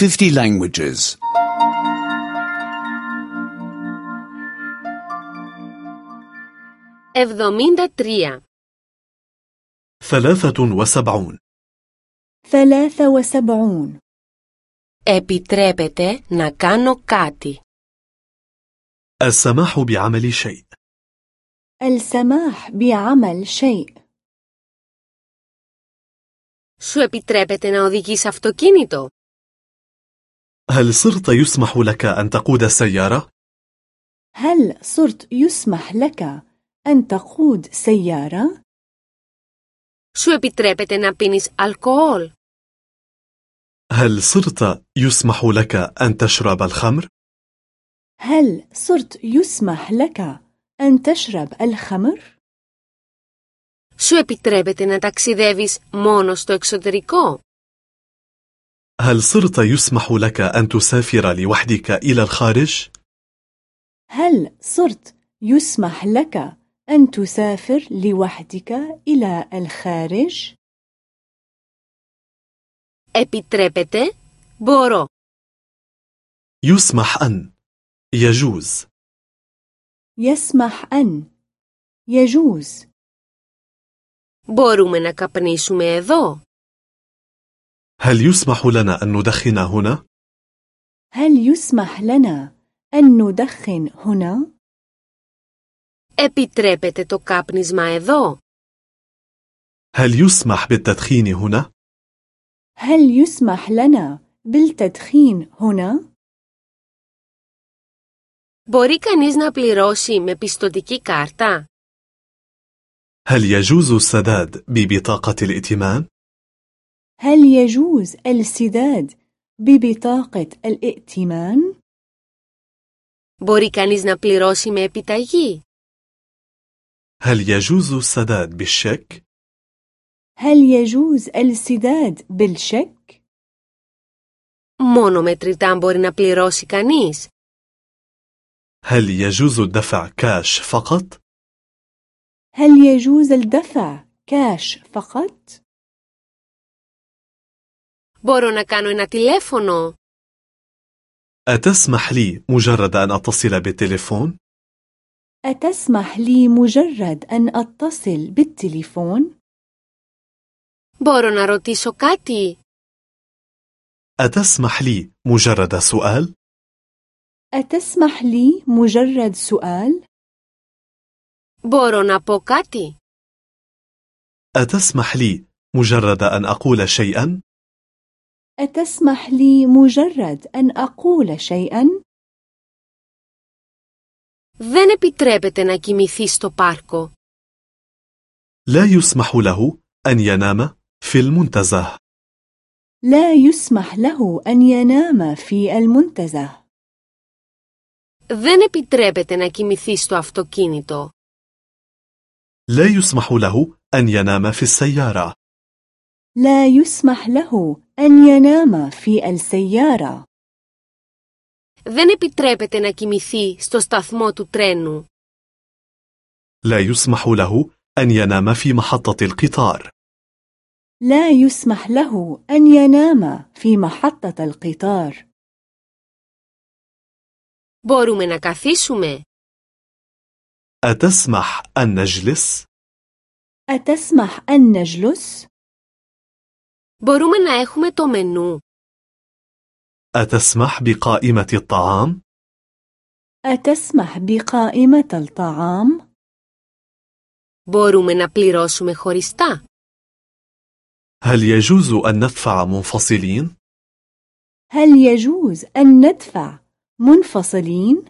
50 languages. 73. ثلاثة وسبعون ثلاث وسبعون Επιτρέπετε να κάνω κάτι. السماح بعمل شيء السماح بعمل شيء Σου επιτρέπετε να οδηγείς αυτοκίνητο. هل صرت يسمح لك أن تقود السيارة؟ هل صرت يسمح لك أن تقود سيارة؟ Σου επιτρέπετε να πίνεις αλκοόλ. هل صرت يسمح لك أن تشرب الخمر؟ هل صرت يسمح لك أن تشرب الخمر؟ Σου επιτρέπετε να ταξιδεύεις μόνο στο εξωτερικό. هل صرت يسمح لك أن تسافر لوحدك إلى الخارج؟ هل صرت يسمح لك أن تسافر لوحدك إلى الخارج؟ Επιτρέπετε, μπορώ. يسمح أن يجوز يسمح أن يجوز Μπορούμε να καπνίσουμε εδώ. هل يسمح لنا أن ندخن هنا؟ هل يسمح لنا أن ندخن هنا؟ Επιτρέπετε το κάπνισμα εδώ. هل يسمح بالتدخين هنا؟ هل يسمح لنا بالتدخين هنا؟ Μπορεί κανείς να πληρώσει με πιστοτική κάρτα. هل يجوز السداد ببطاقة الائتمان؟ هل يجوز السداد ببطاقة الائتمان؟ Μπορεί κανείς να πληρώσει με επιταγή. هل يجوز السداد بالشيك؟ هل يجوز السداد بالشيك؟ Μόνο μετρητά μπορεί να πληρώσει κανείς. هل يجوز الدفع كاش فقط؟ هل يجوز الدفع كاش فقط؟ Μπορώ να κάνω ένα τηλέφωνο. أتسمح لي مجرد أن أتصل بالتليفون؟ أتسمح لي مجرد أن أتصل بالتليفون؟ Μπορώ να ρωτήσω κάτι. أتسمح لي مجرد سؤال؟ أتسمح لي مجرد سؤال؟ Μπορώ να πω κάτι. أتسمح لي مجرد أن أقول شيئا؟ أتسمح لي مجرد أن أقول شيئا؟ Δεν επιτρέπεται να κοιμηθεί στο πάρκο. لا يسمح له أن ينام في المنتزه لا يسمح له أن ينام في المنتزه Δεν επιτρέπεται να κοιμηθεί στο αυτοκίνητο. لا يسمح له أن ينام في السيارة لا يسمح له أن ينام في السيارة Δεν επιτρέπεται να κοιμηθεί στο σταθμό του τρένου. لا يسمح له أن ينام في محطة القطار لا يسمح له أن ينام في محطة القطار Μπορούμε να καθίσουμε. أتسمح أن نجلس؟ أتسمح أن نجلس؟ Μπορούμε να έχουμε το μενού. أتسمح بقائمة الطعام؟ أتسمح بقائمة الطعام؟ Μπορούμε να πληρώσουμε χωριστά. هل يجوز أن ندفع منفصلين؟ هل يجوز أن ندفع منفصلين؟